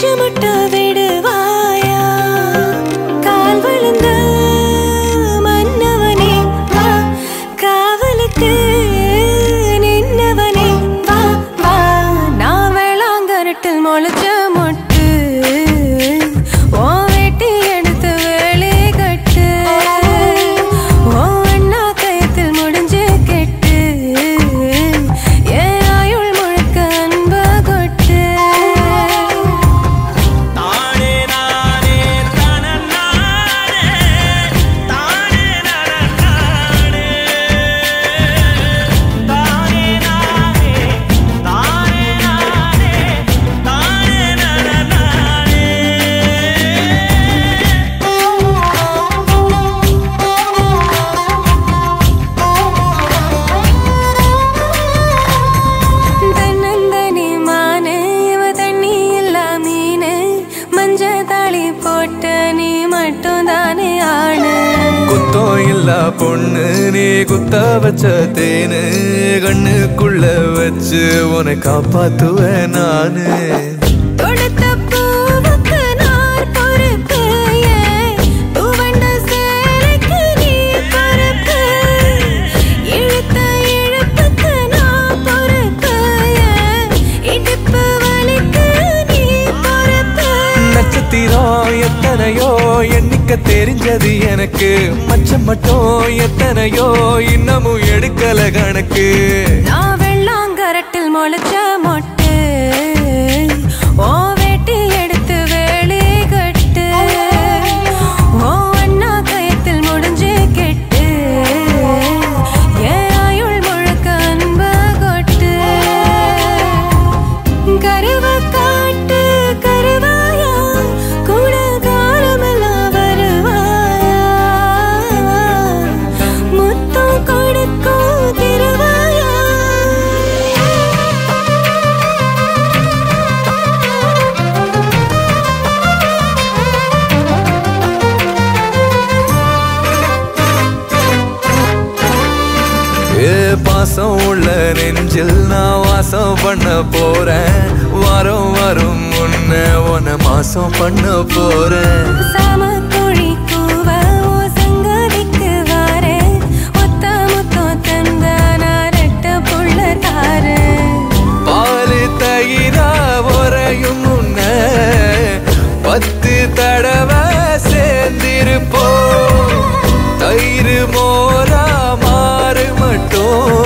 చెమట செல்லா பொண்ணு நீ குத்தா வச்ச தேனு கண்ணுக்குள்ள வச்சு உன காப்பாத்துவேன் நானு. எண்ணிக்க தெரிஞ்சது எனக்கு. மச்சம் மட்டும் எத்தனையோ இன்னமும் எடுக்கல கணக்கு. நான் வெள்ளாங்கரட்டில் முளைச்ச பாசம் உள்ள நெஞ்சில் நான் வாசம் பண்ண போறேன். வரும் வரும் உன்னை உன்னை மாசம் பண்ண போறேன். பத்து தடவை சேர்ந்திருப்போம். தயிர் மோரா மாறு மட்டும்.